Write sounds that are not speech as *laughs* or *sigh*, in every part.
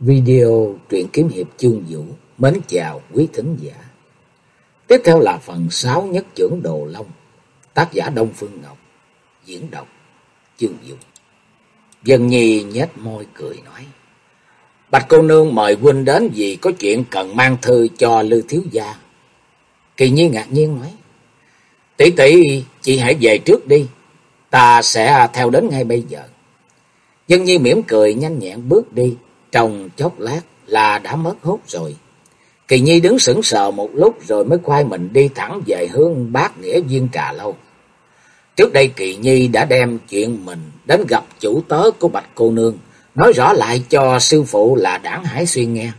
Video truyện kiếm hiệp chương vũ mến chào quý thính giả. Tiếp theo là phần 6 nhất trưởng Đồ Long, tác giả Đông Phương Ngọc, diễn đọc chương vũ. Dân Nhi nhếch môi cười nói. Bạch cô nương mời huynh đến vì có chuyện cần mang thư cho Lư Thiếu Gia. Kỳ Nhi ngạc nhiên nói. Tỷ tỷ, chị hãy về trước đi, ta sẽ theo đến ngay bây giờ. Dân Nhi mỉm cười nhanh nhẹn bước đi trong chốc lát là đã mất hút rồi. Kỳ Nhi đứng sững sờ một lúc rồi mới quay mình đi thẳng về hướng bát nghĩa viên trà lâu. Trước đây Kỳ Nhi đã đem chuyện mình đến gặp chủ tớ của Bạch Cô Nương, nói rõ lại cho sư phụ là Đảng Hải Xuyên nghe.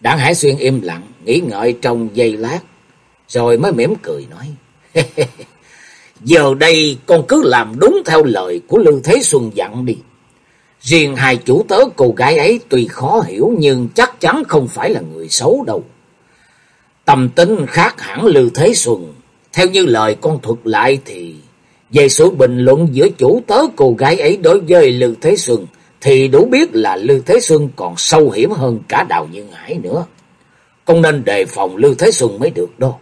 Đảng Hải Xuyên im lặng, nghĩ ngợi trong giây lát, rồi mới mỉm cười nói. *laughs* Giờ đây con cứ làm đúng theo lời của Lưu Thế Xuân dặn đi. Riêng hai chủ tớ cô gái ấy tuy khó hiểu nhưng chắc chắn không phải là người xấu đâu. Tâm tính khác hẳn Lưu Thế Xuân. Theo như lời con thuật lại thì về số bình luận giữa chủ tớ cô gái ấy đối với Lưu Thế Xuân thì đủ biết là Lưu Thế Xuân còn sâu hiểm hơn cả Đào Nhân Hải nữa. Con nên đề phòng Lưu Thế Xuân mới được đâu.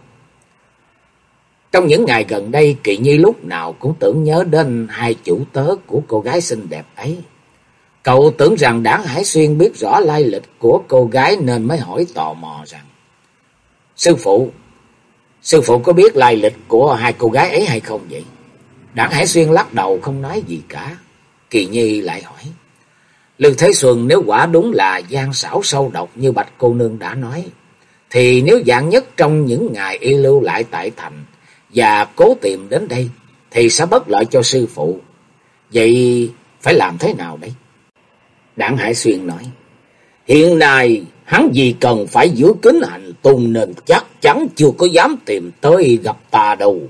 Trong những ngày gần đây, Kỳ Nhi lúc nào cũng tưởng nhớ đến hai chủ tớ của cô gái xinh đẹp ấy. Cậu tưởng rằng Đảng Hải Xuyên biết rõ lai lịch của cô gái nên mới hỏi tò mò rằng. Sư phụ, sư phụ có biết lai lịch của hai cô gái ấy hay không vậy? Đảng Hải Xuyên lắc đầu không nói gì cả. Kỳ Nhi lại hỏi. Lưu Thế Xuân nếu quả đúng là gian xảo sâu độc như Bạch cô nương đã nói, thì nếu dạng nhất trong những ngày y lưu lại tại thành và cố tìm đến đây, thì sẽ bất lợi cho sư phụ. Vậy phải làm thế nào đây? Đảng Hải Xuyên nói, hiện nay hắn vì cần phải giữ kính hành tung nên chắc chắn chưa có dám tìm tới gặp ta đâu.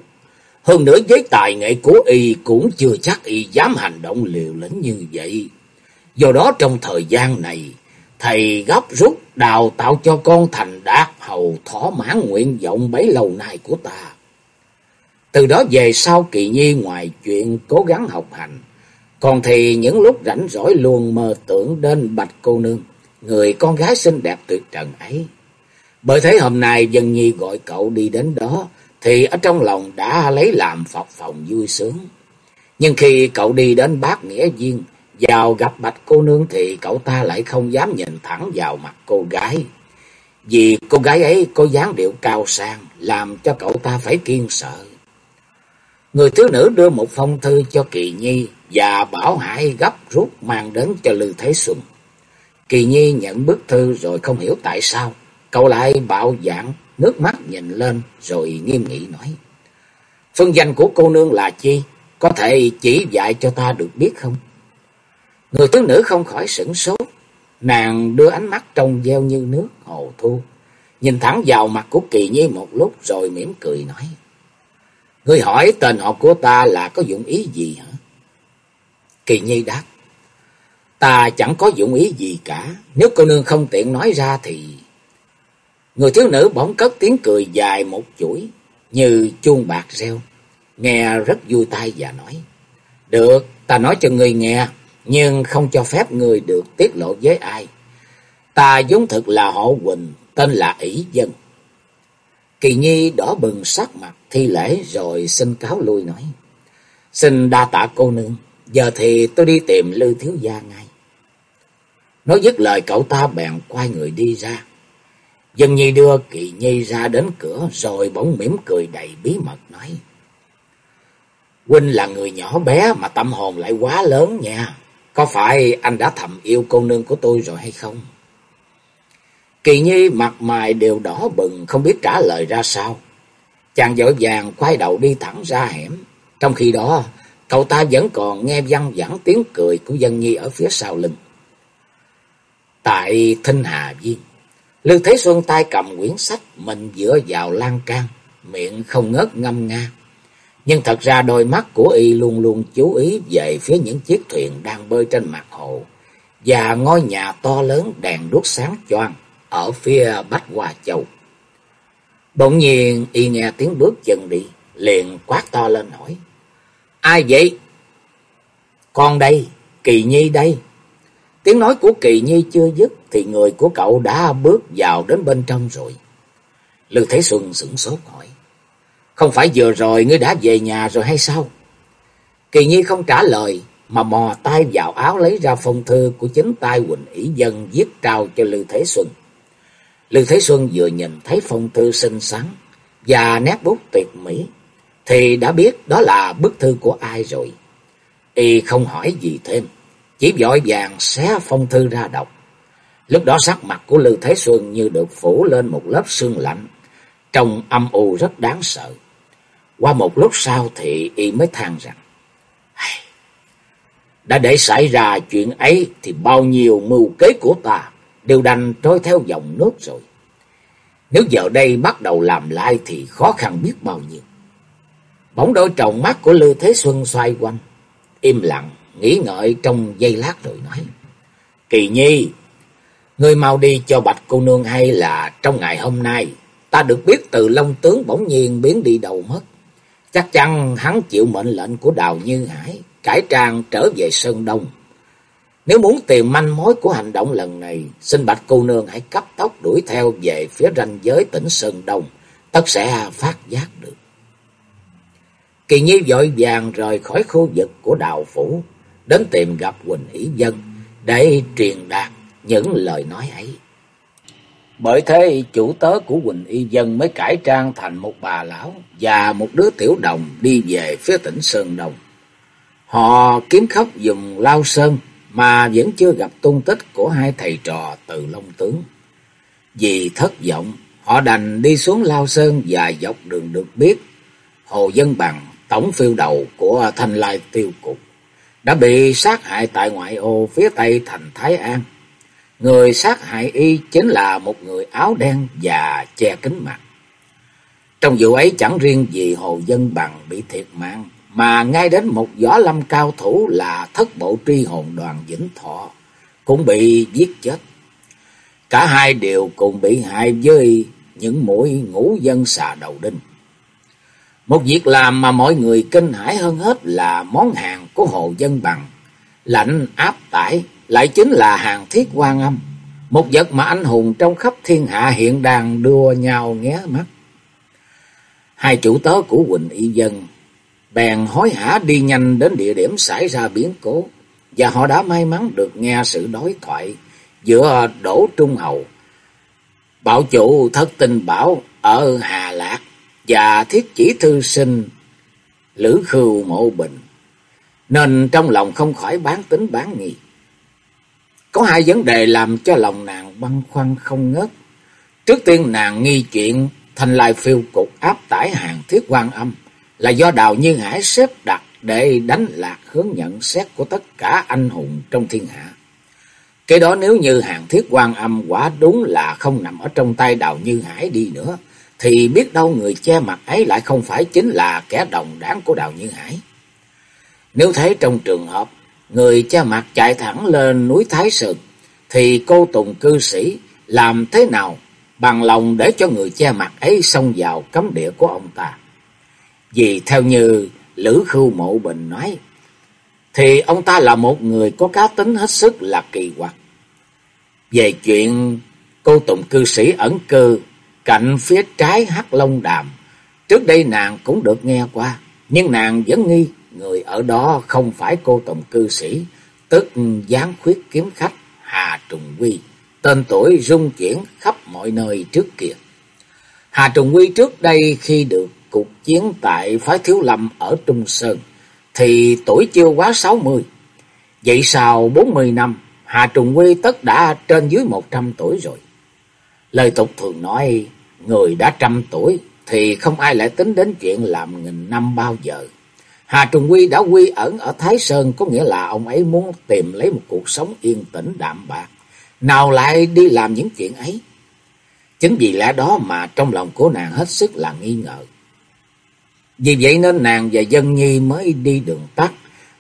Hơn nữa với tài nghệ của y cũng chưa chắc y dám hành động liều lĩnh như vậy. Do đó trong thời gian này, thầy gấp rút đào tạo cho con thành đạt hầu thỏa mãn nguyện vọng bấy lâu nay của ta. Từ đó về sau kỳ nhi ngoài chuyện cố gắng học hành, còn thì những lúc rảnh rỗi luôn mơ tưởng đến Bạch cô nương, người con gái xinh đẹp tuyệt trần ấy. Bởi thế hôm nay Dân Nhi gọi cậu đi đến đó, thì ở trong lòng đã lấy làm phập phòng vui sướng. Nhưng khi cậu đi đến bát nghĩa viên, vào gặp Bạch cô nương thì cậu ta lại không dám nhìn thẳng vào mặt cô gái. Vì cô gái ấy có dáng điệu cao sang, làm cho cậu ta phải kiên sợ. Người thiếu nữ đưa một phong thư cho Kỳ Nhi và bảo Hải gấp rút mang đến cho Lư Thế Xuân. Kỳ Nhi nhận bức thư rồi không hiểu tại sao. Cậu lại bạo dạng, nước mắt nhìn lên rồi nghiêm nghị nói. Phương danh của cô nương là chi? Có thể chỉ dạy cho ta được biết không? Người thiếu nữ không khỏi sửng sốt. Nàng đưa ánh mắt trong veo như nước hồ thu. Nhìn thẳng vào mặt của Kỳ Nhi một lúc rồi mỉm cười nói. Ngươi hỏi tên họ của ta là có dụng ý gì hả? Kỳ Nhi đáp. Ta chẳng có dụng ý gì cả. Nếu cô nương không tiện nói ra thì... Người thiếu nữ bỗng cất tiếng cười dài một chuỗi, như chuông bạc reo. Nghe rất vui tai và nói. Được, ta nói cho người nghe, nhưng không cho phép người được tiết lộ với ai. Ta vốn thực là họ Quỳnh, tên là ỷ Dân. Kỳ Nhi đỏ bừng sắc mặt thi lễ rồi xin cáo lui nói. Xin đa tạ cô nương, giờ thì tôi đi tìm Lư Thiếu Gia ngay. Nói dứt lời cậu ta bèn quay người đi ra. Dân Nhi đưa Kỳ Nhi ra đến cửa rồi bỗng mỉm cười đầy bí mật nói. Huynh là người nhỏ bé mà tâm hồn lại quá lớn nha. Có phải anh đã thầm yêu cô nương của tôi rồi hay không? Kỳ Nhi mặt mày đều đỏ bừng không biết trả lời ra sao. Chàng vội vàng quay đầu đi thẳng ra hẻm. Trong khi đó, cậu ta vẫn còn nghe văng vẳng tiếng cười của dân nhi ở phía sau lưng. Tại Thinh Hà Viên, Lưu Thế Xuân tay cầm quyển sách, mình dựa vào lan can, miệng không ngớt ngâm nga. Nhưng thật ra đôi mắt của y luôn luôn chú ý về phía những chiếc thuyền đang bơi trên mặt hồ và ngôi nhà to lớn đèn đuốc sáng choang ở phía Bách Hoa Châu. Bỗng nhiên y nghe tiếng bước chân đi, liền quát to lên hỏi. Ai vậy? Con đây, Kỳ Nhi đây. Tiếng nói của Kỳ Nhi chưa dứt thì người của cậu đã bước vào đến bên trong rồi. Lưu Thế Xuân sửng sốt hỏi. Không phải vừa rồi ngươi đã về nhà rồi hay sao? Kỳ Nhi không trả lời mà mò tay vào áo lấy ra phong thư của chính tay Quỳnh ỷ Dân viết trao cho Lưu Thế Xuân. Lưu Thế Xuân vừa nhìn thấy phong thư xinh xắn và nét bút tuyệt mỹ thì đã biết đó là bức thư của ai rồi. Y không hỏi gì thêm, chỉ vội vàng xé phong thư ra đọc. Lúc đó sắc mặt của Lưu Thế Xuân như được phủ lên một lớp sương lạnh, trông âm u rất đáng sợ. Qua một lúc sau thì y mới than rằng, đã để xảy ra chuyện ấy thì bao nhiêu mưu kế của ta đều đành trôi theo dòng nước rồi. Nếu giờ đây bắt đầu làm lại thì khó khăn biết bao nhiêu. Bỗng đôi tròng mắt của Lưu Thế Xuân xoay quanh, im lặng, nghĩ ngợi trong giây lát rồi nói. Kỳ nhi, ngươi mau đi cho bạch cô nương hay là trong ngày hôm nay, ta được biết từ Long Tướng bỗng nhiên biến đi đầu mất. Chắc chắn hắn chịu mệnh lệnh của Đào Như Hải, cải trang trở về Sơn Đông. Nếu muốn tìm manh mối của hành động lần này, xin bạch cô nương hãy cấp tốc đuổi theo về phía ranh giới tỉnh Sơn Đông, tất sẽ phát giác được. Kỳ Nhi vội vàng rời khỏi khu vực của đạo phủ, đến tìm gặp Quỳnh Hỷ Dân để truyền đạt những lời nói ấy. Bởi thế chủ tớ của Quỳnh Y Dân mới cải trang thành một bà lão và một đứa tiểu đồng đi về phía tỉnh Sơn Đồng. Họ kiếm khóc dùng lao sơn mà vẫn chưa gặp tung tích của hai thầy trò từ Long Tướng. Vì thất vọng, họ đành đi xuống lao sơn và dọc đường được biết Hồ Dân Bằng, tổng phiêu đầu của Thanh Lai Tiêu Cục, đã bị sát hại tại ngoại ô phía tây thành Thái An. Người sát hại y chính là một người áo đen và che kính mặt. Trong vụ ấy chẳng riêng gì Hồ Dân Bằng bị thiệt mạng, mà ngay đến một võ lâm cao thủ là thất bộ truy hồn đoàn Vĩnh Thọ, cũng bị giết chết. Cả hai đều cùng bị hại với những mũi ngũ dân xà đầu đinh. Một việc làm mà mọi người kinh hãi hơn hết là món hàng của Hồ Dân Bằng. Lạnh áp tải, lại chính là hàng thiết quan âm. Một vật mà anh hùng trong khắp thiên hạ hiện đang đua nhau nghé mắt. Hai chủ tớ của Quỳnh Y Dân bèn hối hả đi nhanh đến địa điểm xảy ra biến cố. Và họ đã may mắn được nghe sự đối thoại giữa Đỗ Trung Hầu, bảo chủ thất tinh bảo ở Hà Lạc và thiết chỉ thư sinh Lữ Khưu Mộ Bình, nên trong lòng không khỏi bán tính bán nghi. Có hai vấn đề làm cho lòng nàng băn khoăn không ngớt. Trước tiên nàng nghi chuyện thành lai phiêu cục áp tải hàng thiết quan âm là do Đào Như Hải xếp đặt để đánh lạc hướng nhận xét của tất cả anh hùng trong thiên hạ. Cái đó nếu như hàng thiết quan âm quả đúng là không nằm ở trong tay Đào Như Hải đi nữa, thì biết đâu người che mặt ấy lại không phải chính là kẻ đồng đảng của Đào Như Hải. Nếu thấy trong trường hợp người che mặt chạy thẳng lên núi Thái Sơn, thì cô Tùng cư sĩ làm thế nào bằng lòng để cho người che mặt ấy xông vào cấm địa của ông ta. Vì theo như Lữ Khưu Mộ Bình nói, thì ông ta là một người có cá tính hết sức là kỳ quặc. Về chuyện cô Tùng cư sĩ ẩn cư cạnh phía trái Hắc Long Đàm, trước đây nàng cũng được nghe qua, nhưng nàng vẫn nghi người ở đó không phải cô Tùng cư sĩ, tức gián khuyết kiếm khách Hà Trùng Quy, tên tuổi rung chuyển khắp mọi nơi trước kia. Hà Trùng Quy trước đây khi được cuộc chiến tại phái Thiếu Lâm ở Trung Sơn, thì tuổi chưa quá sáu mươi. Vậy sau bốn mươi năm, Hà Trùng Quy tất đã trên dưới một trăm tuổi rồi. Lời tục thường nói, người đã trăm tuổi thì không ai lại tính đến chuyện làm nghìn năm bao giờ. Hà Trùng Quy đã quy ẩn ở Thái Sơn có nghĩa là ông ấy muốn tìm lấy một cuộc sống yên tĩnh đạm bạc. Nào lại đi làm những chuyện ấy. Chính vì lẽ đó mà trong lòng của nàng hết sức là nghi ngờ. Vì vậy nên nàng và dân nhi mới đi đường tắt,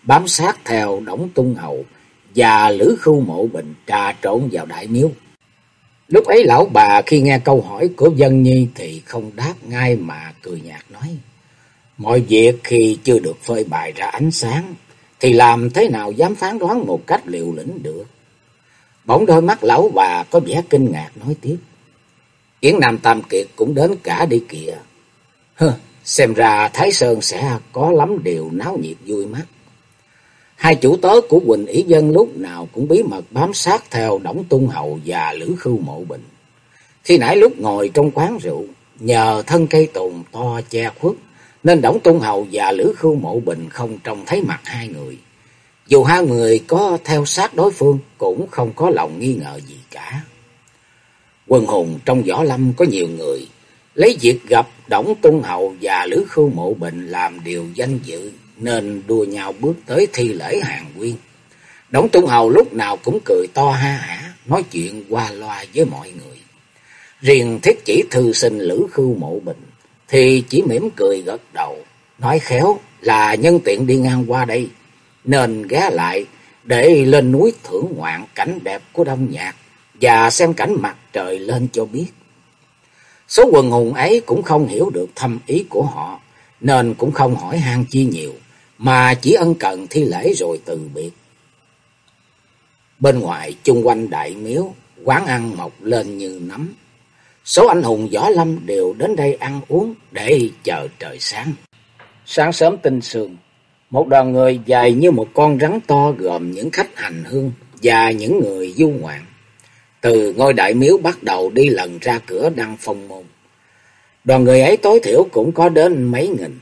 bám sát theo Đổng Tung Hậu và Lữ khu Mộ Bình trà trộn vào đại miếu. Lúc ấy lão bà khi nghe câu hỏi của dân nhi thì không đáp ngay mà cười nhạt nói. Mọi việc khi chưa được phơi bày ra ánh sáng thì làm thế nào dám phán đoán một cách liều lĩnh được. Bỗng đôi mắt lão bà có vẻ kinh ngạc nói tiếp. Yến Nam Tam Kiệt cũng đến cả đi kìa. Hơ, xem ra Thái Sơn sẽ có lắm điều náo nhiệt vui mắt. Hai chủ tớ của Quỳnh Ý Dân lúc nào cũng bí mật bám sát theo Đổng Tung Hậu và Lữ Khưu Mộ Bình. Khi nãy lúc ngồi trong quán rượu, nhờ thân cây tùng to che khuất, nên Đổng Tung Hậu và Lữ Khưu Mộ Bình không trông thấy mặt hai người. Dù hai người có theo sát đối phương cũng không có lòng nghi ngờ gì cả. Quân hùng trong võ lâm có nhiều người, lấy việc gặp Đổng Tung Hậu và Lữ Khưu Mộ Bình làm điều danh dự nên đua nhau bước tới thi lễ hàng quyên. Đổng Tung Hầu lúc nào cũng cười to ha hả, nói chuyện qua loa với mọi người. Riêng thiết chỉ thư sinh Lữ Khưu Mộ Bình thì chỉ mỉm cười gật đầu, nói khéo là nhân tiện đi ngang qua đây, nên ghé lại để lên núi thưởng ngoạn cảnh đẹp của Đông Nhạc và xem cảnh mặt trời lên cho biết. Số quần hùng ấy cũng không hiểu được thâm ý của họ, nên cũng không hỏi han chi nhiều, mà chỉ ân cần thi lễ rồi từ biệt. Bên ngoài chung quanh đại miếu, quán ăn mọc lên như nấm. Số anh hùng võ lâm đều đến đây ăn uống để chờ trời sáng. Sáng sớm tinh sương, một đoàn người dài như một con rắn to gồm những khách hành hương và những người du ngoạn. Từ ngôi đại miếu bắt đầu đi lần ra cửa đăng phong môn. Đoàn người ấy tối thiểu cũng có đến mấy nghìn.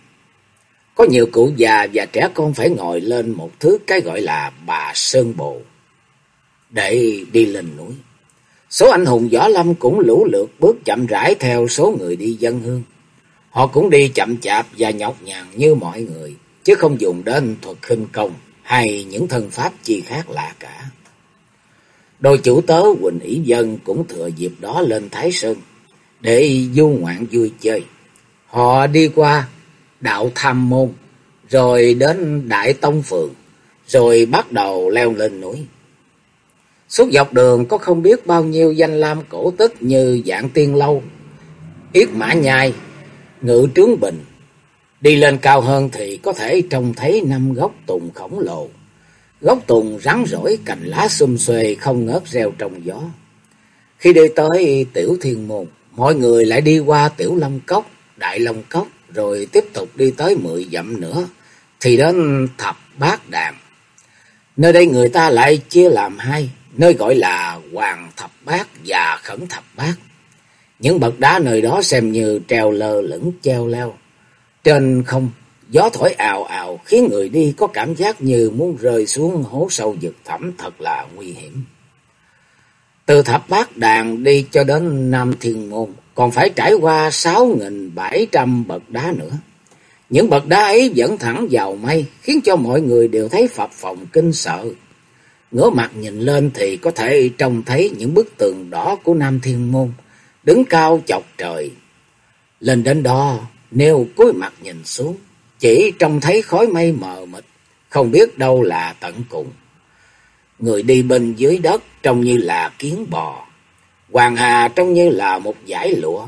Có nhiều cụ già và trẻ con phải ngồi lên một thứ cái gọi là bà Sơn Bộ để đi lên núi. Số anh hùng võ lâm cũng lũ lượt bước chậm rãi theo số người đi dân hương. Họ cũng đi chậm chạp và nhọc nhằn như mọi người, chứ không dùng đến thuật khinh công hay những thân pháp chi khác lạ cả. Đôi chủ tớ Quỳnh Hỷ Dân cũng thừa dịp đó lên Thái Sơn để du ngoạn vui chơi. Họ đi qua đạo tham môn, rồi đến Đại Tông Phường, rồi bắt đầu leo lên núi. Suốt dọc đường có không biết bao nhiêu danh lam cổ tích như dạng tiên lâu, yết mã nhai, ngự trướng bình. Đi lên cao hơn thì có thể trông thấy năm gốc tùng khổng lồ. Gốc tùng rắn rỗi cành lá xum xuê không ngớt reo trong gió. Khi đi tới tiểu thiên môn, mọi người lại đi qua tiểu long cốc, đại long cốc, rồi tiếp tục đi tới mười dặm nữa, thì đến thập bát đàn. Nơi đây người ta lại chia làm hai, nơi gọi là hoàng thập bát và khẩn thập bát. Những bậc đá nơi đó xem như treo lơ lửng treo leo. Trên không, gió thổi ào ào khiến người đi có cảm giác như muốn rơi xuống hố sâu vực thẳm thật là nguy hiểm. Từ thập bát đàn đi cho đến Nam Thiên Môn, còn phải trải qua sáu nghìn bảy trăm bậc đá nữa. Những bậc đá ấy dẫn thẳng vào mây, khiến cho mọi người đều thấy phập phòng kinh sợ. Ngửa mặt nhìn lên thì có thể trông thấy những bức tường đỏ của Nam Thiên Môn, đứng cao chọc trời. Lên đến đó, nêu cúi mặt nhìn xuống, chỉ trông thấy khói mây mờ mịt, không biết đâu là tận cùng. Người đi bên dưới đất trông như là kiến bò, Hoàng Hà trông như là một dải lụa.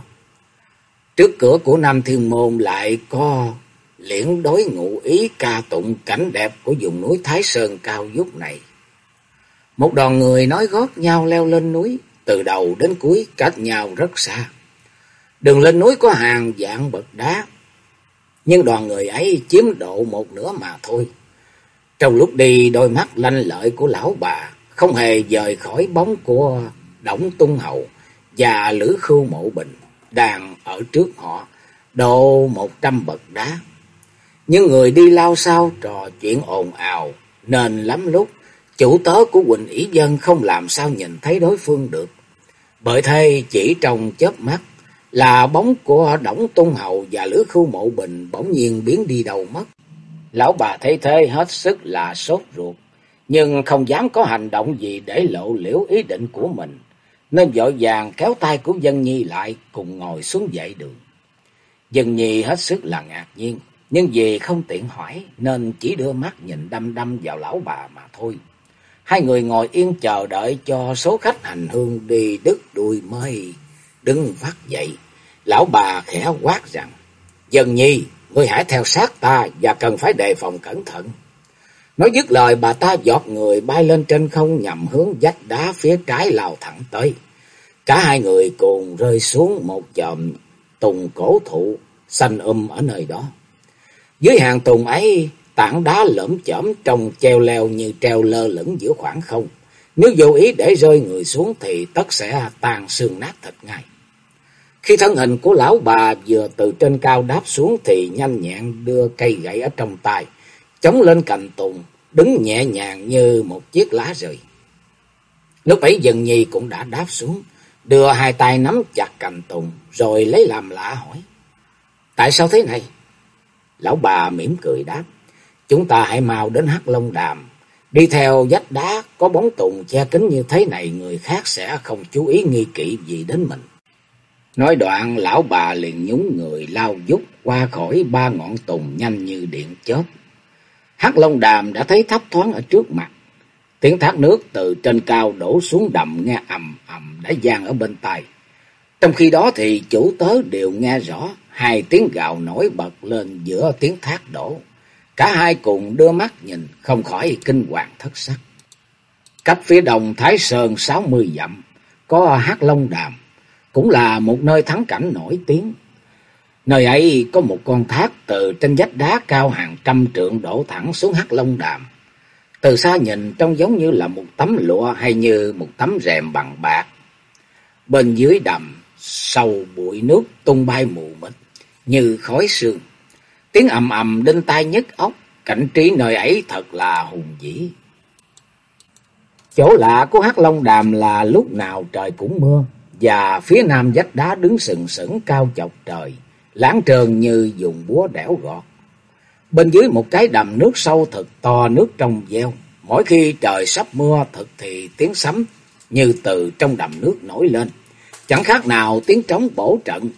Trước cửa của Nam Thiên Môn lại có liễn đối ngụ ý ca tụng cảnh đẹp của vùng núi Thái Sơn cao vút này. Một đoàn người nói gót nhau leo lên núi, từ đầu đến cuối cách nhau rất xa. Đường lên núi có hàng dạng bậc đá, nhưng đoàn người ấy chiếm độ một nửa mà thôi. Trong lúc đi, đôi mắt lanh lợi của lão bà không hề rời khỏi bóng của Đổng Tung Hậu và Lữ Khưu Mộ Bình đang ở trước họ, độ một trăm bậc đá. Nhưng người đi lao sao trò chuyện ồn ào, nên lắm lúc chủ tớ của Quỳnh Ý Dân không làm sao nhìn thấy đối phương được. Bởi thế chỉ trong chớp mắt là bóng của Đổng tôn Hậu và Lữ khu Mộ Bình bỗng nhiên biến đi đâu mất. Lão bà thấy thế hết sức là sốt ruột, nhưng không dám có hành động gì để lộ liễu ý định của mình nên vội vàng kéo tay của Dân Nhi lại cùng ngồi xuống dậy đường. Dân Nhi hết sức là ngạc nhiên, nhưng vì không tiện hỏi nên chỉ đưa mắt nhìn đăm đăm vào lão bà mà thôi. Hai người ngồi yên chờ đợi cho số khách hành hương đi đứt đuôi mới đứng vắt dậy. Lão bà khẽ quát rằng, Dân Nhi, ngươi hãy theo sát ta và cần phải đề phòng cẩn thận. Nói dứt lời bà ta giọt người bay lên trên không nhằm hướng vách đá phía trái lao thẳng tới. Cả hai người cùng rơi xuống một chòm tùng cổ thụ xanh um ở nơi đó. Dưới hàng tùng ấy, tảng đá lởm chởm trông treo leo như treo lơ lửng giữa khoảng không. Nếu vô ý để rơi người xuống thì tất sẽ tan xương nát thịt ngay. Khi thân hình của lão bà vừa từ trên cao đáp xuống thì nhanh nhẹn đưa cây gậy ở trong tay, chống lên cành tùng, đứng nhẹ nhàng như một chiếc lá rời. Lúc ấy dần nhi cũng đã đáp xuống, đưa hai tay nắm chặt cành tùng, rồi lấy làm lạ hỏi. Tại sao thế này? Lão bà mỉm cười đáp. Chúng ta hãy mau đến Hắc Long Đàm. Đi theo vách đá có bóng tùng che kính như thế này người khác sẽ không chú ý nghi kỵ gì đến mình. Nói đoạn lão bà liền nhúng người lao dút qua khỏi ba ngọn tùng nhanh như điện chớp. Hắc Long Đàm đã thấy thấp thoáng ở trước mặt. Tiếng thác nước từ trên cao đổ xuống đầm nghe ầm ầm đã gian ở bên tai. Trong khi đó thì chủ tớ đều nghe rõ hai tiếng gào nổi bật lên giữa tiếng thác đổ. Cả hai cùng đưa mắt nhìn, không khỏi kinh hoàng thất sắc. Cách phía đông Thái Sơn sáu mươi dặm, có Hát Long Đàm, cũng là một nơi thắng cảnh nổi tiếng. Nơi ấy có một con thác từ trên vách đá cao hàng trăm trượng đổ thẳng xuống hắc Long Đàm. Từ xa nhìn trông giống như là một tấm lụa hay như một tấm rèm bằng bạc. Bên dưới đầm, sâu bụi nước tung bay mù mịt như khói sương. Tiếng ầm ầm đinh tai nhức óc, cảnh trí nơi ấy thật là hùng vĩ. Chỗ lạ của Hắc Long Đàm là lúc nào trời cũng mưa, và phía nam vách đá đứng sừng sững cao chọc trời, lãng trơn như dùng búa đẽo gọt. Bên dưới một cái đầm nước sâu thật to nước trong veo, mỗi khi trời sắp mưa thật thì tiếng sấm như từ trong đầm nước nổi lên, chẳng khác nào tiếng trống bổ trận.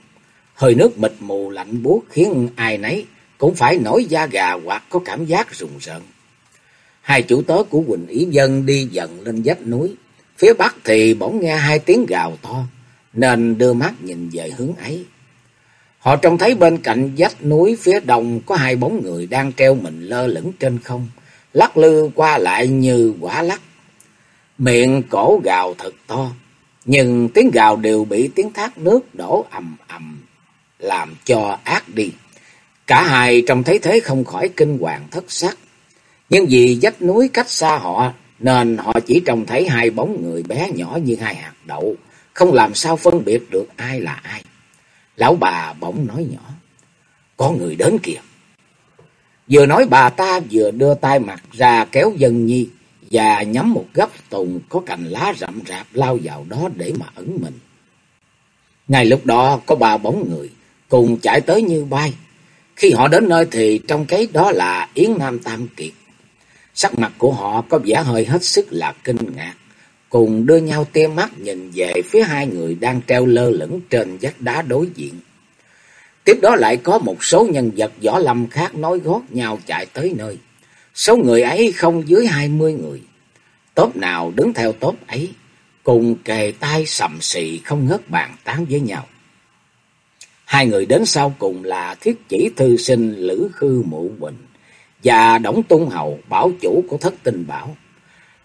Hơi nước mịt mù lạnh buốt khiến ai nấy cũng phải nổi da gà hoặc có cảm giác rùng rợn. Hai chủ tớ của Quỳnh Ý Dân đi dần lên vách núi, phía bắc thì bỗng nghe hai tiếng gào to, nên đưa mắt nhìn về hướng ấy. Họ trông thấy bên cạnh vách núi phía đông có hai bóng người đang treo mình lơ lửng trên không, lắc lư qua lại như quả lắc. Miệng cổ gào thật to, nhưng tiếng gào đều bị tiếng thác nước đổ ầm ầm làm cho ác đi. Cả hai trông thấy thế không khỏi kinh hoàng thất sắc. Nhưng vì vách núi cách xa họ, nên họ chỉ trông thấy hai bóng người bé nhỏ như hai hạt đậu, không làm sao phân biệt được ai là ai. Lão bà bỗng nói nhỏ, có người đến kìa. Vừa nói bà ta vừa đưa tay mặt ra kéo dân nhi và nhắm một gấp tùng có cành lá rậm rạp lao vào đó để mà ẩn mình. Ngay lúc đó có ba bóng người cùng chạy tới như bay. Khi họ đến nơi thì trong cái đó là Yến Nam Tam Kiệt. Sắc mặt của họ có vẻ hơi hết sức là kinh ngạc, cùng đưa nhau tia mắt nhìn về phía hai người đang treo lơ lửng trên vách đá đối diện. Tiếp đó lại có một số nhân vật võ lâm khác nói gót nhau chạy tới nơi. Số người ấy không dưới hai mươi người. Tốp nào đứng theo tốp ấy, cùng kề tay sầm xì không ngớt bàn tán với nhau. Hai người đến sau cùng là thiết chỉ thư sinh Lữ Khư Mụ Quỳnh và Đổng Tung Hầu, bảo chủ của thất tình bảo.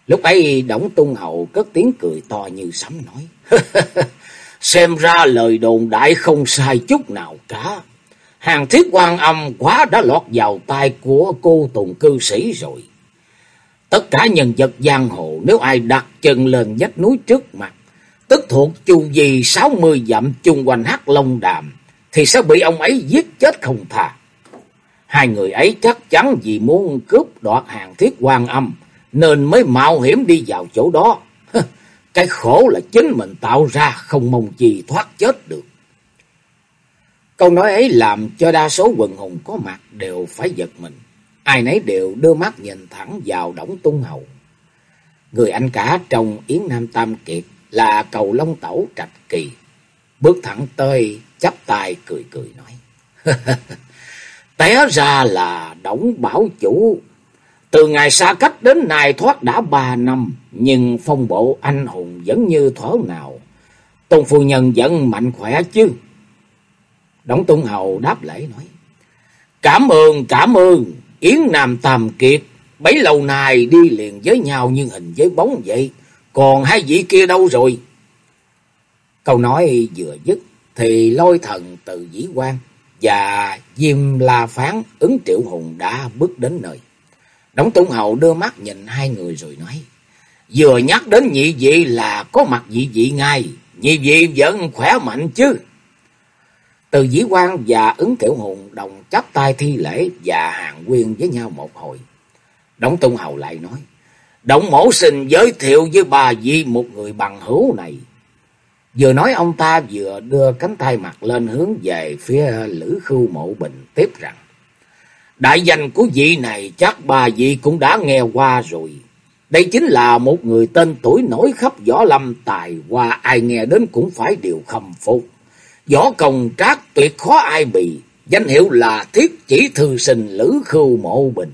Lúc ấy Đổng Tung Hầu cất tiếng cười to như sấm nói. *laughs* Xem ra lời đồn đại không sai chút nào cả. Hàng thiết quan âm quá đã lọt vào tay của cô tùng cư sĩ rồi. Tất cả nhân vật giang hồ nếu ai đặt chân lên vách núi trước mặt, tức thuộc chu vi sáu mươi dặm chung quanh hắc long đàm, thì sẽ bị ông ấy giết chết không thà. Hai người ấy chắc chắn vì muốn cướp đoạt hàng thiết quan âm, nên mới mạo hiểm đi vào chỗ đó. Cái khổ là chính mình tạo ra không mong gì thoát chết được. Câu nói ấy làm cho đa số quần hùng có mặt đều phải giật mình. Ai nấy đều đưa mắt nhìn thẳng vào đống tung hầu. Người anh cả trong Yến Nam Tam Kiệt là cầu Long Tẩu Trạch Kỳ. Bước thẳng tới, chắp tay cười cười nói. *laughs* Té ra là đóng bảo chủ. Từ ngày xa cách đến nay thoát đã ba năm, nhưng phong bộ anh hùng vẫn như thở nào. Tôn phu nhân vẫn mạnh khỏe chứ. Đổng Tung Hầu đáp lễ nói. Cảm ơn, cảm ơn, Yến Nam Tam Kiệt, bấy lâu nay đi liền với nhau như hình với bóng vậy. Còn hai vị kia đâu rồi? Câu nói vừa dứt thì lôi thần từ dĩ quan và Diêm La Phán ứng triệu hùng đã bước đến nơi. Đống Tung Hậu đưa mắt nhìn hai người rồi nói. Vừa nhắc đến nhị vị là có mặt nhị vị ngay. Nhị vị vẫn khỏe mạnh chứ. Từ dĩ quan và ứng tiểu hùng đồng chắp tay thi lễ và hàng quyên với nhau một hồi. Đống Tung Hầu lại nói. Động mổ xin giới thiệu với bà vị một người bằng hữu này. Vừa nói ông ta vừa đưa cánh tay mặt lên hướng về phía Lữ Khưu Mộ Bình tiếp rằng. Đại danh của vị này chắc bà vị cũng đã nghe qua rồi. Đây chính là một người tên tuổi nổi khắp võ lâm tài qua ai nghe đến cũng phải điều khâm phục. Võ công trác tuyệt khó ai bị, danh hiệu là thiết chỉ thư sinh Lữ Khưu Mộ Bình.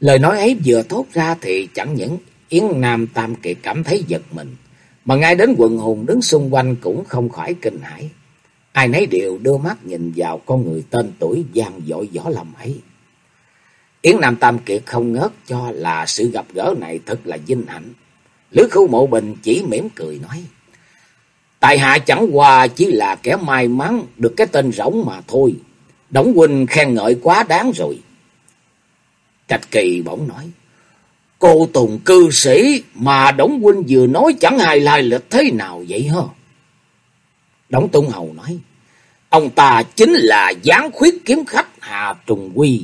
Lời nói ấy vừa thốt ra thì chẳng những Yến Nam Tam Kiệt cảm thấy giật mình, mà ngay đến quần hùng đứng xung quanh cũng không khỏi kinh hãi. Ai nấy đều đưa mắt nhìn vào con người tên tuổi gian dội võ lâm ấy. Yến Nam Tam Kiệt không ngớt cho là sự gặp gỡ này thật là vinh hạnh. Lữ Khưu Mộ Bình chỉ mỉm cười nói. Tại hạ chẳng qua chỉ là kẻ may mắn được cái tên rỗng mà thôi. Đổng Huynh khen ngợi quá đáng rồi. Trạch Kỳ bỗng nói. Cô Tùng cư sĩ mà Đổng Huynh vừa nói chẳng hài lai lịch thế nào vậy hả? Đổng Tung Hầu nói. Ông ta chính là gián khuyết kiếm khách Hà Trùng Quy.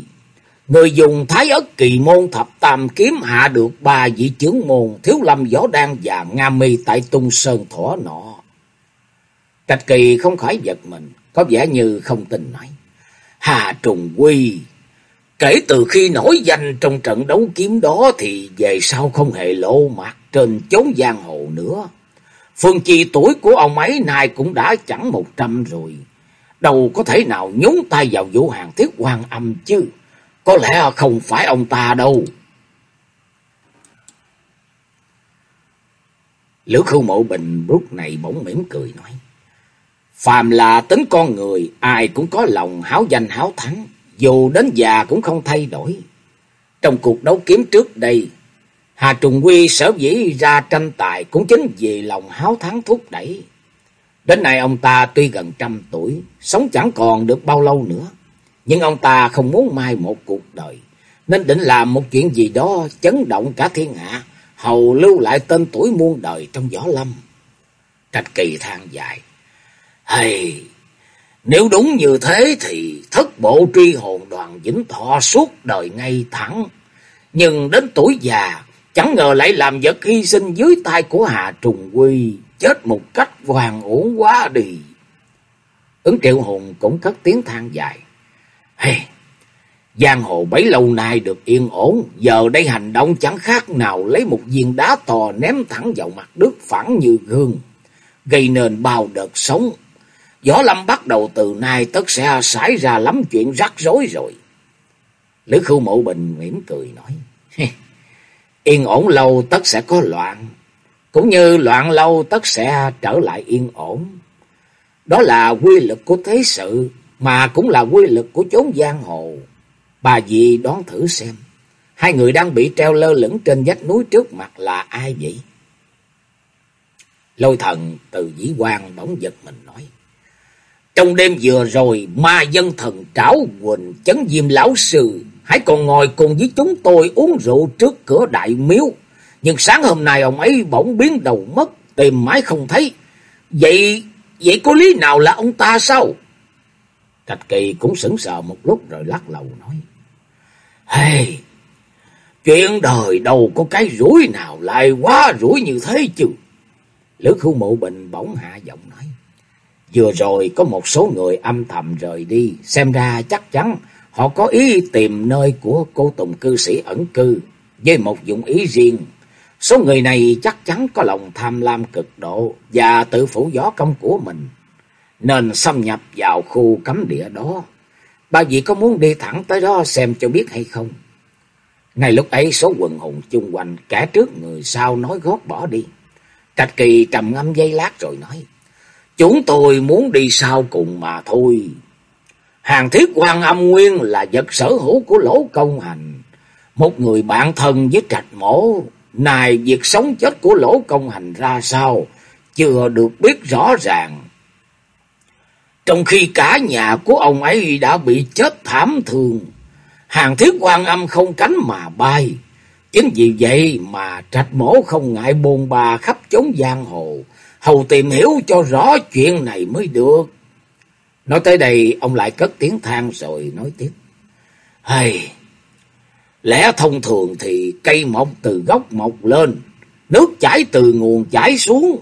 Người dùng thái ất kỳ môn thập tam kiếm hạ được ba vị trưởng môn thiếu lâm võ đan và nga mi tại tung sơn thỏa nọ. Trạch kỳ không khỏi giật mình, có vẻ như không tin nói. Hà Trùng Quy, kể từ khi nổi danh trong trận đấu kiếm đó thì về sau không hề lộ mặt trên chốn giang hồ nữa. Phương chi tuổi của ông ấy nay cũng đã chẳng một trăm rồi. Đâu có thể nào nhúng tay vào vụ hàng thiết quan âm chứ. Có lẽ không phải ông ta đâu. Lữ khưu mộ bình lúc này bỗng mỉm cười nói. Phàm là tính con người, ai cũng có lòng háo danh háo thắng, dù đến già cũng không thay đổi. Trong cuộc đấu kiếm trước đây, Hà Trùng Quy sở dĩ ra tranh tài cũng chính vì lòng háo thắng thúc đẩy. Đến nay ông ta tuy gần trăm tuổi, sống chẳng còn được bao lâu nữa. Nhưng ông ta không muốn mai một cuộc đời, nên định làm một chuyện gì đó chấn động cả thiên hạ, hầu lưu lại tên tuổi muôn đời trong võ lâm. Trạch kỳ than dài. hey nếu đúng như thế thì thất bộ truy hồn đoàn vĩnh thọ suốt đời ngay thẳng. Nhưng đến tuổi già, chẳng ngờ lại làm vật hy sinh dưới tay của hạ Trùng Quy, chết một cách hoàn uổng quá đi. Ứng triệu hồn cũng cất tiếng than dài. Hey, giang hồ bấy lâu nay được yên ổn, giờ đây hành động chẳng khác nào lấy một viên đá to ném thẳng vào mặt đức phẳng như gương, gây nên bao đợt sống. Gió lâm bắt đầu từ nay tất sẽ xảy ra lắm chuyện rắc rối rồi. Lữ khưu mộ bình mỉm cười nói, yên ổn lâu tất sẽ có loạn, cũng như loạn lâu tất sẽ trở lại yên ổn. Đó là quy lực của thế sự, mà cũng là quy lực của chốn giang hồ. Bà dì đoán thử xem, hai người đang bị treo lơ lửng trên vách núi trước mặt là ai vậy? Lôi thần từ dĩ quan bỗng giật mình nói. Trong đêm vừa rồi, ma dân thần trảo quỳnh chấn diêm lão sư, hãy còn ngồi cùng với chúng tôi uống rượu trước cửa đại miếu. Nhưng sáng hôm nay ông ấy bỗng biến đầu mất, tìm mãi không thấy. Vậy, vậy có lý nào là ông ta sao? Trạch Kỳ cũng sững sờ một lúc rồi lắc đầu nói. Hey, chuyện đời đâu có cái rủi nào lại quá rủi như thế chứ. Lữ khu mộ bình bỗng hạ giọng nói. Vừa rồi có một số người âm thầm rời đi, xem ra chắc chắn họ có ý tìm nơi của cô Tùng cư sĩ ẩn cư, với một dụng ý riêng. Số người này chắc chắn có lòng tham lam cực độ và tự phủ gió công của mình nên xâm nhập vào khu cấm địa đó. Ba vị có muốn đi thẳng tới đó xem cho biết hay không? Ngay lúc ấy số quần hùng chung quanh cả trước người sau nói gót bỏ đi. Trạch kỳ trầm ngâm dây lát rồi nói. Chúng tôi muốn đi sau cùng mà thôi. Hàng thiết quan âm nguyên là vật sở hữu của lỗ công hành. Một người bạn thân với trạch mổ, này việc sống chết của lỗ công hành ra sao, chưa được biết rõ ràng. Trong khi cả nhà của ông ấy đã bị chết thảm thương, hàng thiết quan âm không cánh mà bay. Chính vì vậy mà trạch mổ không ngại bồn bà khắp chốn giang hồ, hầu tìm hiểu cho rõ chuyện này mới được. Nói tới đây, ông lại cất tiếng than rồi nói tiếp. Hay, lẽ thông thường thì cây mọc từ gốc mọc lên, nước chảy từ nguồn chảy xuống.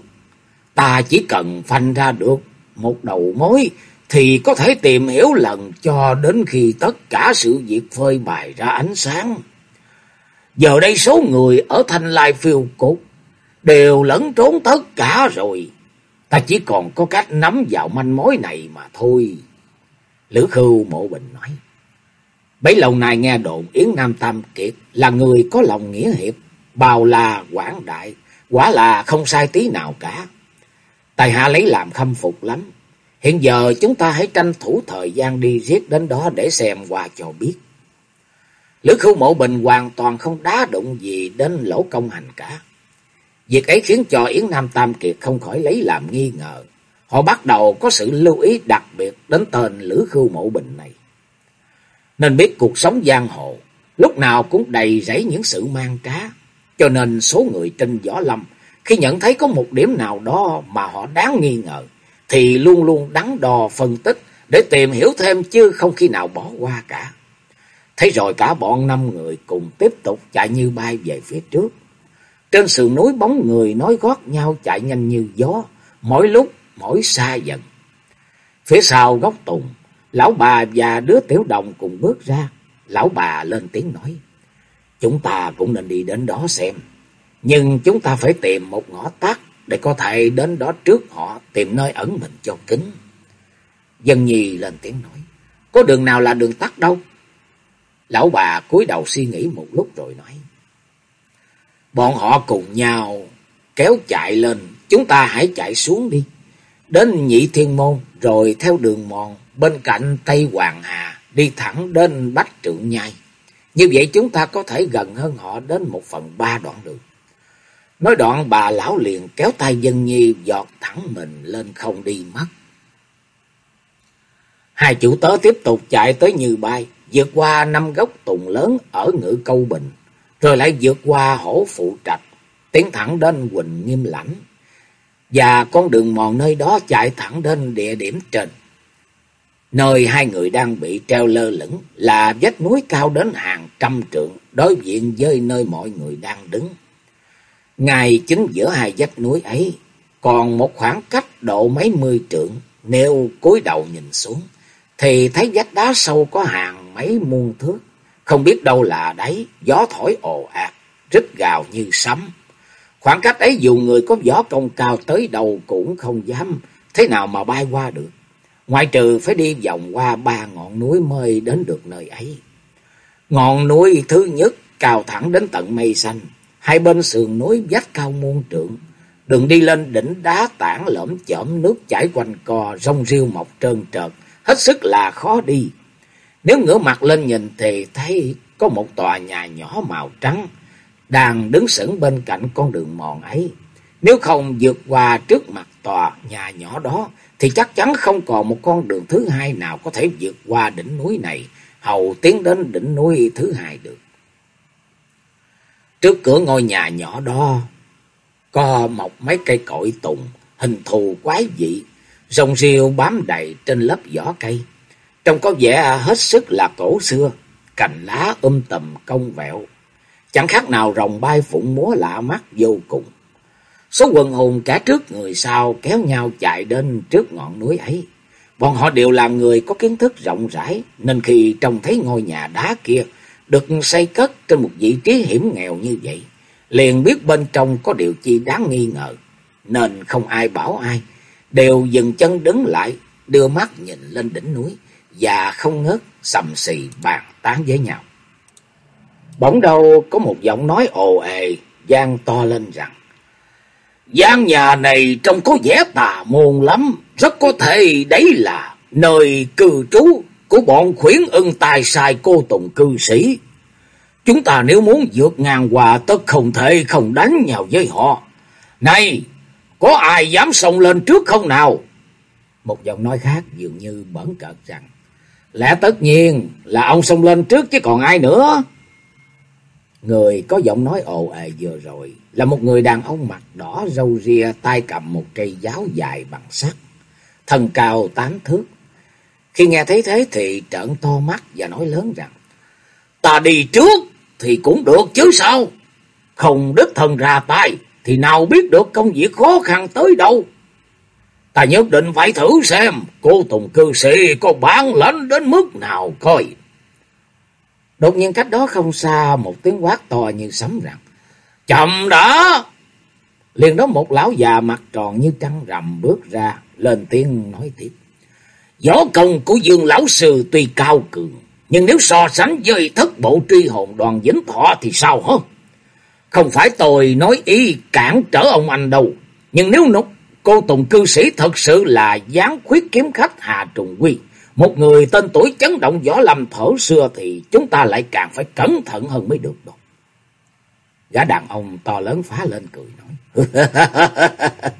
Ta chỉ cần phanh ra được một đầu mối thì có thể tìm hiểu lần cho đến khi tất cả sự việc phơi bày ra ánh sáng. Giờ đây số người ở Thanh Lai phiêu cục đều lẫn trốn tất cả rồi. Ta chỉ còn có cách nắm vào manh mối này mà thôi. Lữ Khưu Mộ Bình nói. Bấy lâu nay nghe đồn Yến Nam Tam Kiệt là người có lòng nghĩa hiệp, bào là quảng đại, quả là không sai tí nào cả. Tài hạ lấy làm khâm phục lắm. Hiện giờ chúng ta hãy tranh thủ thời gian đi giết đến đó để xem qua cho biết. Lữ Khưu Mộ Bình hoàn toàn không đá đụng gì đến lỗ công hành cả. Việc ấy khiến cho Yến Nam Tam Kiệt không khỏi lấy làm nghi ngờ. Họ bắt đầu có sự lưu ý đặc biệt đến tên Lữ Khưu Mộ Bình này. Nên biết cuộc sống giang hồ, lúc nào cũng đầy rẫy những sự mang trá. Cho nên số người trên võ lâm, khi nhận thấy có một điểm nào đó mà họ đáng nghi ngờ, thì luôn luôn đắn đo phân tích để tìm hiểu thêm chứ không khi nào bỏ qua cả. Thế rồi cả bọn năm người cùng tiếp tục chạy như bay về phía trước. Trên sườn núi bóng người nói gót nhau chạy nhanh như gió, mỗi lúc mỗi xa dần. Phía sau góc tùng, lão bà và đứa tiểu đồng cùng bước ra. Lão bà lên tiếng nói, chúng ta cũng nên đi đến đó xem. Nhưng chúng ta phải tìm một ngõ tắt để có thể đến đó trước họ tìm nơi ẩn mình cho kín. Dân nhi lên tiếng nói, có đường nào là đường tắt đâu? Lão bà cúi đầu suy nghĩ một lúc rồi nói, Bọn họ cùng nhau kéo chạy lên, chúng ta hãy chạy xuống đi. Đến nhị thiên môn, rồi theo đường mòn bên cạnh Tây Hoàng Hà, đi thẳng đến Bách Trượng Nhai. Như vậy chúng ta có thể gần hơn họ đến một phần ba đoạn đường. Nói đoạn bà lão liền kéo tay dân nhi giọt thẳng mình lên không đi mất. Hai chủ tớ tiếp tục chạy tới như bay, vượt qua năm gốc tùng lớn ở ngự câu bình, rồi lại vượt qua hổ phụ trạch, tiến thẳng đến Quỳnh Nghiêm Lãnh. Và con đường mòn nơi đó chạy thẳng đến địa điểm trên. Nơi hai người đang bị treo lơ lửng là vách núi cao đến hàng trăm trượng, đối diện với nơi mọi người đang đứng. Ngay chính giữa hai vách núi ấy, còn một khoảng cách độ mấy mươi trượng, nếu cúi đầu nhìn xuống, thì thấy vách đá sâu có hàng mấy muôn thước. Không biết đâu là đấy, gió thổi ồ ạt, rít gào như sấm. Khoảng cách ấy dù người có võ công cao tới đầu cũng không dám thế nào mà bay qua được. Ngoại trừ phải đi vòng qua ba ngọn núi mới đến được nơi ấy. Ngọn núi thứ nhất cao thẳng đến tận mây xanh. Hai bên sườn núi vách cao muôn trượng. Đường đi lên đỉnh đá tảng lởm chởm nước chảy quanh co rong rêu mọc trơn trợt. Hết sức là khó đi. Nếu ngửa mặt lên nhìn thì thấy có một tòa nhà nhỏ màu trắng đang đứng sững bên cạnh con đường mòn ấy. Nếu không vượt qua trước mặt tòa nhà nhỏ đó thì chắc chắn không còn một con đường thứ hai nào có thể vượt qua đỉnh núi này, hầu tiến đến đỉnh núi thứ hai được. Trước cửa ngôi nhà nhỏ đó có mọc mấy cây cội tùng, hình thù quái dị, rồng rêu bám đầy trên lớp vỏ cây. Trông có vẻ hết sức là cổ xưa, cành lá um tùm cong vẹo. Chẳng khác nào rồng bay phụng múa lạ mắt vô cùng. Số quần hùng cả trước người sau kéo nhau chạy đến trước ngọn núi ấy. Bọn họ đều là người có kiến thức rộng rãi, nên khi trông thấy ngôi nhà đá kia được xây cất trên một vị trí hiểm nghèo như vậy, liền biết bên trong có điều chi đáng nghi ngờ, nên không ai bảo ai, đều dừng chân đứng lại, đưa mắt nhìn lên đỉnh núi và không ngớt sầm xì bàn tán với nhau. Bỗng đâu có một giọng nói ồ ề, gian to lên rằng, gian nhà này trông có vẻ tà môn lắm, rất có thể đấy là nơi cư trú của bọn khuyến ưng tài sai cô tùng cư sĩ. Chúng ta nếu muốn vượt ngàn hòa tất không thể không đánh nhau với họ. Này, có ai dám xông lên trước không nào? Một giọng nói khác dường như bẩn cợt rằng. Lẽ tất nhiên là ông xông lên trước chứ còn ai nữa. Người có giọng nói ồ ề vừa rồi là một người đàn ông mặt đỏ râu ria tay cầm một cây giáo dài bằng sắt, thân cao tám thước. Khi nghe thấy thế thì trợn to mắt và nói lớn rằng Ta đi trước thì cũng được chứ sao? Không đích thân ra tay thì nào biết được công việc khó khăn tới đâu. Ta nhất định phải thử xem cô Tùng cư sĩ có bản lãnh đến mức nào coi. Đột nhiên cách đó không xa một tiếng quát to như sấm rằng. Chậm đã! Liền đó một lão già mặt tròn như trăng rằm bước ra, lên tiếng nói tiếp. Võ công của Dương Lão Sư tuy cao cường, nhưng nếu so sánh với thất bộ truy hồn đoàn dính thọ thì sao hơn? Không phải tôi nói ý cản trở ông anh đâu, nhưng nếu nục cô Tùng cư sĩ thật sự là gián khuyết kiếm khách Hà Trùng Quy, một người tên tuổi chấn động võ lâm thở xưa thì chúng ta lại càng phải cẩn thận hơn mới được đâu. Gã đàn ông to lớn phá lên cười nói. *laughs*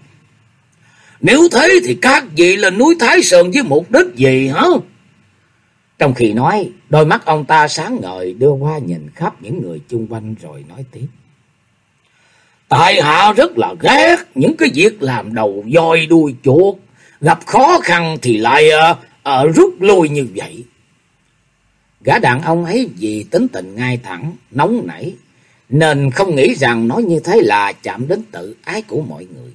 Nếu thế thì các vị lên núi Thái Sơn với mục đích gì hả? Trong khi nói, đôi mắt ông ta sáng ngời đưa qua nhìn khắp những người chung quanh rồi nói tiếp. Tại hạ rất là ghét những cái việc làm đầu voi đuôi chuột, gặp khó khăn thì lại uh, uh, rút lui như vậy. Gã đàn ông ấy vì tính tình ngay thẳng, nóng nảy, nên không nghĩ rằng nói như thế là chạm đến tự ái của mọi người.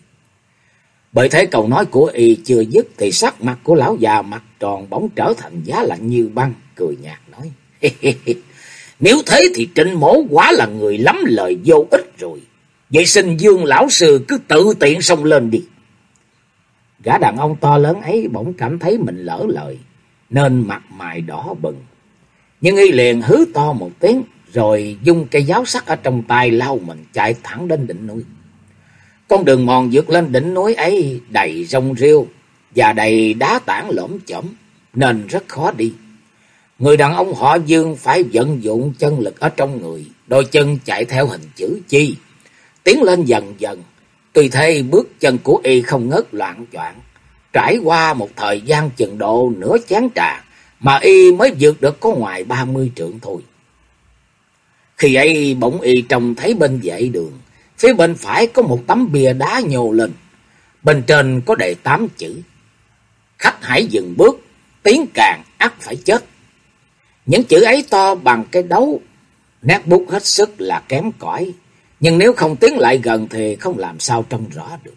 Bởi thế câu nói của y chưa dứt thì sắc mặt của lão già mặt tròn bỗng trở thành giá lạnh như băng, cười nhạt nói. *laughs* Nếu thế thì trịnh mổ quá là người lắm lời vô ích rồi. Vậy xin dương lão sư cứ tự tiện xông lên đi. Gã đàn ông to lớn ấy bỗng cảm thấy mình lỡ lời, nên mặt mày đỏ bừng. Nhưng y liền hứ to một tiếng, rồi dung cây giáo sắt ở trong tay lao mình chạy thẳng đến đỉnh núi. Con đường mòn vượt lên đỉnh núi ấy đầy rong rêu và đầy đá tảng lõm chỏm nên rất khó đi. Người đàn ông họ Dương phải vận dụng chân lực ở trong người, đôi chân chạy theo hình chữ chi, tiến lên dần dần. Tùy thế bước chân của y không ngớt loạn choạng, trải qua một thời gian chừng độ nửa chán trà mà y mới vượt được có ngoài ba mươi trượng thôi. Khi ấy bỗng y trông thấy bên dãy đường, Phía bên phải có một tấm bia đá nhô lên. Bên trên có đề tám chữ. Khách hãy dừng bước, tiến càng ắt phải chết. Những chữ ấy to bằng cái đấu, nét bút hết sức là kém cỏi. Nhưng nếu không tiến lại gần thì không làm sao trông rõ được.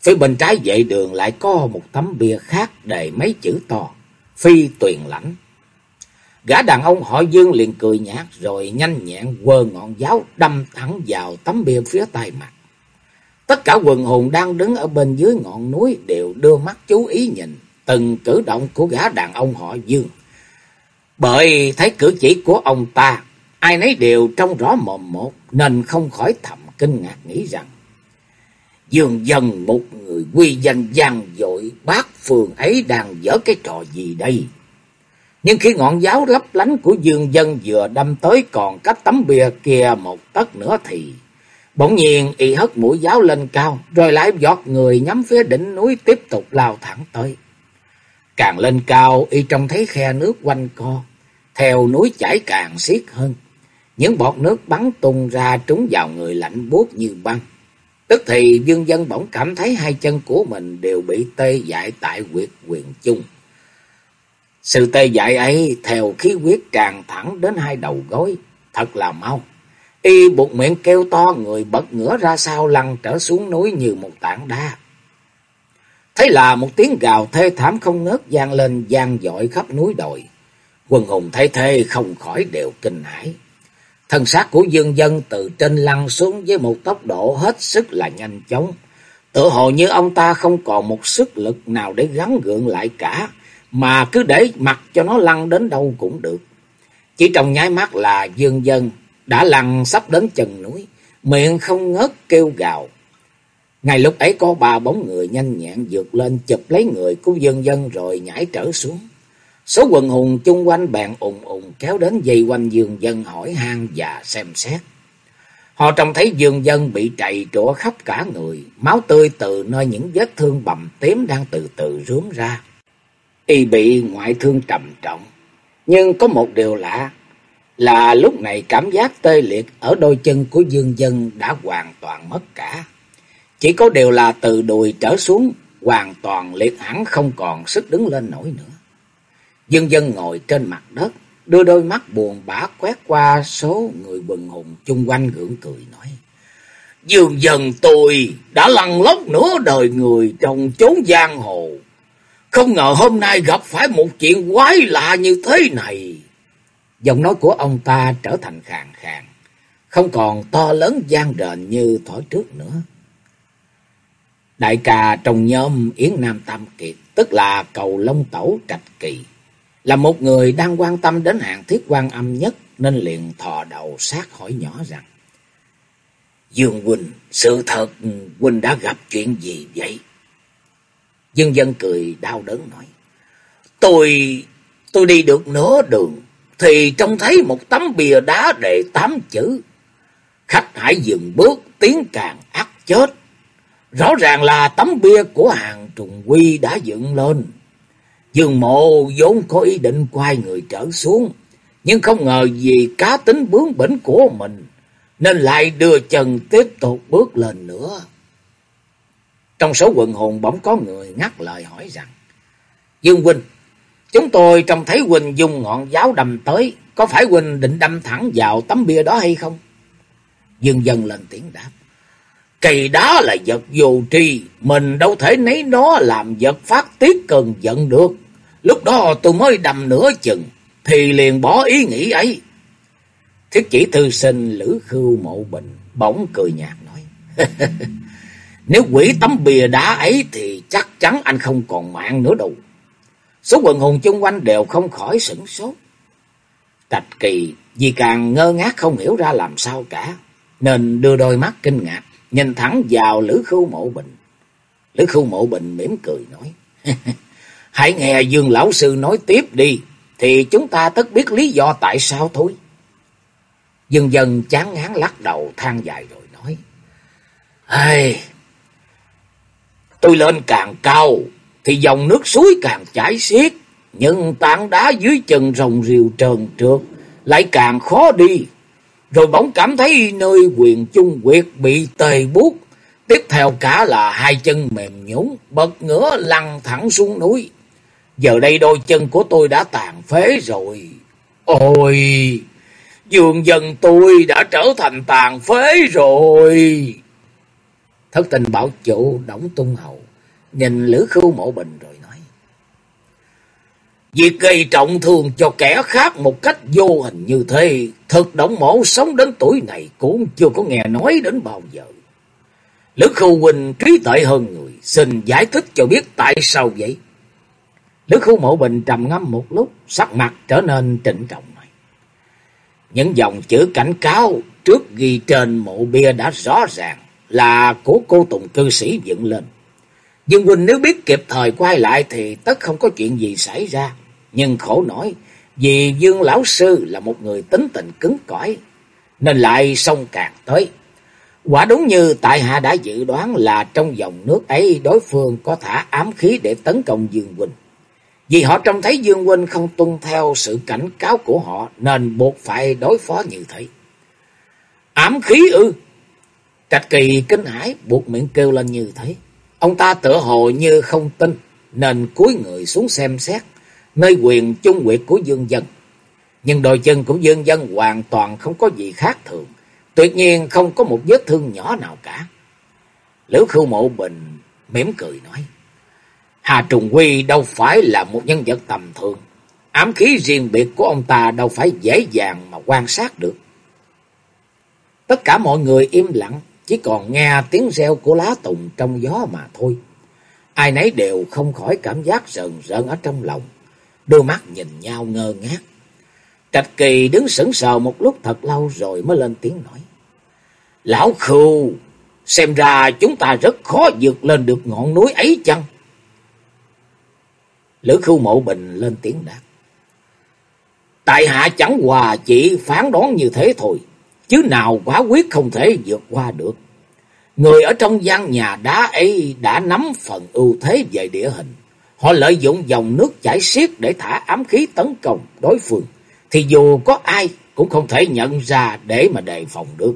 Phía bên trái dãy đường lại có một tấm bia khác đầy mấy chữ to. Phi tuyền lãnh. Gã đàn ông họ Dương liền cười nhạt rồi nhanh nhẹn quơ ngọn giáo đâm thẳng vào tấm bia phía tay mặt. Tất cả quần hồn đang đứng ở bên dưới ngọn núi đều đưa mắt chú ý nhìn từng cử động của gã đàn ông họ Dương. Bởi thấy cử chỉ của ông ta, ai nấy đều trông rõ mồm một nên không khỏi thầm kinh ngạc nghĩ rằng dường dần một người quy danh gian dội bát phường ấy đang dở cái trò gì đây? Nhưng khi ngọn giáo lấp lánh của dương dân vừa đâm tới còn cách tấm bìa kia một tấc nữa thì bỗng nhiên y hất mũi giáo lên cao, rồi lại giọt người nhắm phía đỉnh núi tiếp tục lao thẳng tới. Càng lên cao, y trông thấy khe nước quanh co, theo núi chảy càng xiết hơn. Những bọt nước bắn tung ra trúng vào người lạnh buốt như băng. Tức thì dương dân bỗng cảm thấy hai chân của mình đều bị tê dại tại quyệt quyền chung. Sự tê dại ấy theo khí huyết tràn thẳng đến hai đầu gối, thật là mau. Y buộc miệng kêu to người bật ngửa ra sau lăn trở xuống núi như một tảng đá. Thế là một tiếng gào thê thảm không ngớt vang lên gian dội khắp núi đồi. Quân hùng thấy thê không khỏi đều kinh hãi. Thân xác của dương dân từ trên lăn xuống với một tốc độ hết sức là nhanh chóng. Tự hồ như ông ta không còn một sức lực nào để gắn gượng lại cả mà cứ để mặc cho nó lăn đến đâu cũng được. Chỉ trong nháy mắt là dương dân đã lăn sắp đến chân núi, miệng không ngớt kêu gào. Ngay lúc ấy có ba bóng người nhanh nhẹn vượt lên chụp lấy người của dương dân rồi nhảy trở xuống. Số quần hùng chung quanh bèn ùng ùng kéo đến dây quanh dương dân hỏi han và xem xét. Họ trông thấy dương dân bị chạy trũa khắp cả người, máu tươi từ nơi những vết thương bầm tím đang từ từ rướm ra. Y bị ngoại thương trầm trọng, nhưng có một điều lạ là lúc này cảm giác tê liệt ở đôi chân của dương dân đã hoàn toàn mất cả. Chỉ có điều là từ đùi trở xuống hoàn toàn liệt hẳn không còn sức đứng lên nổi nữa. Dân dân ngồi trên mặt đất, đưa đôi mắt buồn bã quét qua số người quần hùng chung quanh gượng cười nói. Dương dần tôi đã lăn lóc nửa đời người trong chốn giang hồ. Không ngờ hôm nay gặp phải một chuyện quái lạ như thế này. Giọng nói của ông ta trở thành khàn khàn, không còn to lớn gian rền như thổi trước nữa. Đại ca trong nhóm Yến Nam Tam Kiệt, tức là cầu Long Tẩu Trạch Kỳ, là một người đang quan tâm đến hạng thiết quan âm nhất nên liền thò đầu sát hỏi nhỏ rằng Dương Huynh, sự thật Huynh đã gặp chuyện gì vậy? Dương dân cười đau đớn nói Tôi, tôi đi được nửa đường thì trông thấy một tấm bìa đá để tám chữ. Khách hãy dừng bước tiếng càng ắt chết. Rõ ràng là tấm bia của hàng trùng quy đã dựng lên. Dương mộ vốn có ý định quay người trở xuống, nhưng không ngờ vì cá tính bướng bỉnh của mình, nên lại đưa chân tiếp tục bước lên nữa. Trong số quần hồn bỗng có người ngắt lời hỏi rằng, Dương Huynh, chúng tôi trông thấy Huynh dùng ngọn giáo đâm tới, có phải Huynh định đâm thẳng vào tấm bia đó hay không? Dương dân lên tiếng đáp. Cây đó là vật vô tri, mình đâu thể lấy nó làm vật phát tiết cơn giận được. Lúc đó tôi mới đầm nửa chừng, thì liền bỏ ý nghĩ ấy. Thiết chỉ thư sinh Lữ Khưu Mộ Bình bỗng cười nhạt nói. *laughs* Nếu quỷ tấm bìa đá ấy thì chắc chắn anh không còn mạng nữa đâu. Số quần hùng chung quanh đều không khỏi sửng sốt. Trạch kỳ vì càng ngơ ngác không hiểu ra làm sao cả, nên đưa đôi mắt kinh ngạc, nhìn thẳng vào Lữ Khưu Mộ Bình. Lữ Khưu Mộ Bình mỉm cười nói. *laughs* Hãy nghe Dương Lão Sư nói tiếp đi, thì chúng ta tất biết lý do tại sao thôi. Dương dân chán ngán lắc đầu than dài rồi nói. Ây, tôi lên càng cao, thì dòng nước suối càng chảy xiết, nhưng tảng đá dưới chân rồng rìu trơn trượt, lại càng khó đi. Rồi bỗng cảm thấy nơi quyền chung quyệt bị tê buốt, tiếp theo cả là hai chân mềm nhũn bật ngửa lăn thẳng xuống núi. Giờ đây đôi chân của tôi đã tàn phế rồi. Ôi, dường dần tôi đã trở thành tàn phế rồi. Thất tình bảo chủ đóng tung hậu, nhìn Lữ Khưu mộ bình rồi nói. Việc gây trọng thương cho kẻ khác một cách vô hình như thế, thật động mổ sống đến tuổi này cũng chưa có nghe nói đến bao giờ. Lữ Khưu Huynh trí tệ hơn người, xin giải thích cho biết tại sao vậy. Lữ khu mộ bình trầm ngâm một lúc, sắc mặt trở nên trịnh trọng nói. Những dòng chữ cảnh cáo trước ghi trên mộ bia đã rõ ràng là của cô Tùng cư sĩ dựng lên. Dương Quỳnh nếu biết kịp thời quay lại thì tất không có chuyện gì xảy ra. Nhưng khổ nổi, vì Dương Lão Sư là một người tính tình cứng cỏi, nên lại sông càng tới. Quả đúng như tại hạ đã dự đoán là trong dòng nước ấy đối phương có thả ám khí để tấn công Dương Quỳnh. Vì họ trông thấy Dương Huynh không tuân theo sự cảnh cáo của họ, nên buộc phải đối phó như thế. Ám khí ư? Trạch kỳ kinh hãi, buộc miệng kêu lên như thế. Ông ta tựa hồ như không tin, nên cúi người xuống xem xét nơi quyền chung quyệt của Dương Dân. Nhưng đôi chân của Dương Dân hoàn toàn không có gì khác thường. Tuyệt nhiên không có một vết thương nhỏ nào cả. Lữ Khưu Mộ Bình mỉm cười nói. Hà Trùng Huy đâu phải là một nhân vật tầm thường. Ám khí riêng biệt của ông ta đâu phải dễ dàng mà quan sát được. Tất cả mọi người im lặng, chỉ còn nghe tiếng reo của lá tùng trong gió mà thôi. Ai nấy đều không khỏi cảm giác rợn rợn ở trong lòng, đôi mắt nhìn nhau ngơ ngác. Trạch Kỳ đứng sững sờ một lúc thật lâu rồi mới lên tiếng nói. Lão Khưu, xem ra chúng ta rất khó vượt lên được ngọn núi ấy chăng? Lữ khu mộ bình lên tiếng đáp. Tại hạ chẳng hòa chỉ phán đoán như thế thôi, chứ nào quá quyết không thể vượt qua được. Người ở trong gian nhà đá ấy đã nắm phần ưu thế về địa hình. Họ lợi dụng dòng nước chảy xiết để thả ám khí tấn công đối phương. Thì dù có ai cũng không thể nhận ra để mà đề phòng được.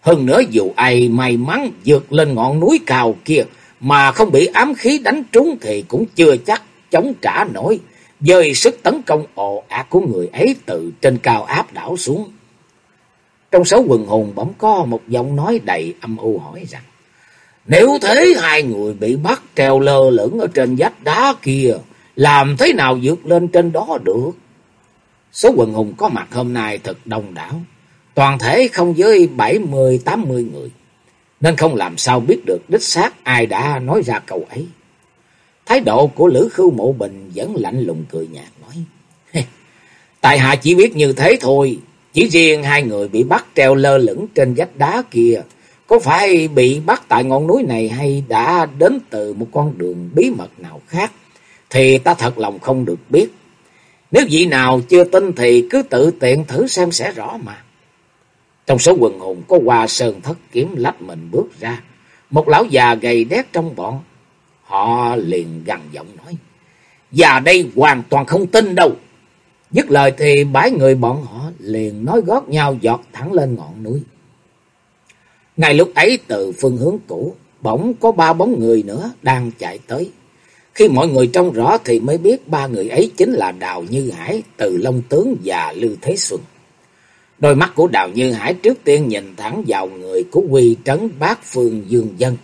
Hơn nữa dù ai may mắn vượt lên ngọn núi cao kia mà không bị ám khí đánh trúng thì cũng chưa chắc chống trả nổi dời sức tấn công ồ ạt của người ấy từ trên cao áp đảo xuống. Trong số quần hùng bỗng có một giọng nói đầy âm u hỏi rằng, Nếu thế hai người bị bắt treo lơ lửng ở trên vách đá kia, làm thế nào vượt lên trên đó được? Số quần hùng có mặt hôm nay thật đông đảo, toàn thể không dưới bảy mươi tám mươi người, nên không làm sao biết được đích xác ai đã nói ra câu ấy. Thái độ của Lữ Khưu Mộ Bình vẫn lạnh lùng cười nhạt, nói. Tại hạ chỉ biết như thế thôi. Chỉ riêng hai người bị bắt treo lơ lửng trên vách đá kia. Có phải bị bắt tại ngọn núi này hay đã đến từ một con đường bí mật nào khác? Thì ta thật lòng không được biết. Nếu vị nào chưa tin thì cứ tự tiện thử xem sẽ rõ mà. Trong số quần hùng có hoa sơn thất kiếm lách mình bước ra. Một lão già gầy đét trong bọn Họ liền gằn giọng nói. Và đây hoàn toàn không tin đâu. Dứt lời thì bãi người bọn họ liền nói gót nhau giọt thẳng lên ngọn núi. Ngay lúc ấy từ phương hướng cũ, bỗng có ba bóng người nữa đang chạy tới. Khi mọi người trông rõ thì mới biết ba người ấy chính là Đào Như Hải, Từ Long Tướng và Lưu Thế Xuân. Đôi mắt của Đào Như Hải trước tiên nhìn thẳng vào người của quy trấn bát phương dương dân.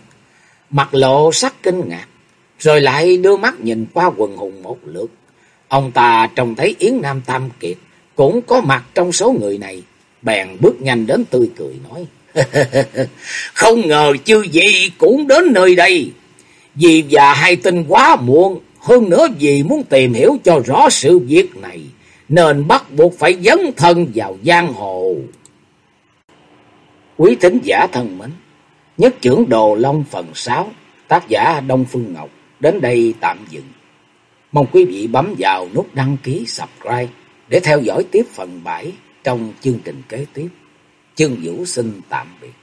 Mặt lộ sắc kinh ngạc, rồi lại đưa mắt nhìn qua quần hùng một lượt. Ông ta trông thấy Yến Nam Tam Kiệt cũng có mặt trong số người này, bèn bước nhanh đến tươi cười nói. *laughs* Không ngờ chư gì cũng đến nơi đây. Vì và hai tin quá muộn, hơn nữa vì muốn tìm hiểu cho rõ sự việc này, nên bắt buộc phải dấn thân vào giang hồ. Quý thính giả thân mến, nhất trưởng Đồ Long phần 6, tác giả Đông Phương Ngọc đến đây tạm dừng. Mong quý vị bấm vào nút đăng ký subscribe để theo dõi tiếp phần 7 trong chương trình kế tiếp. Chương Vũ xin tạm biệt.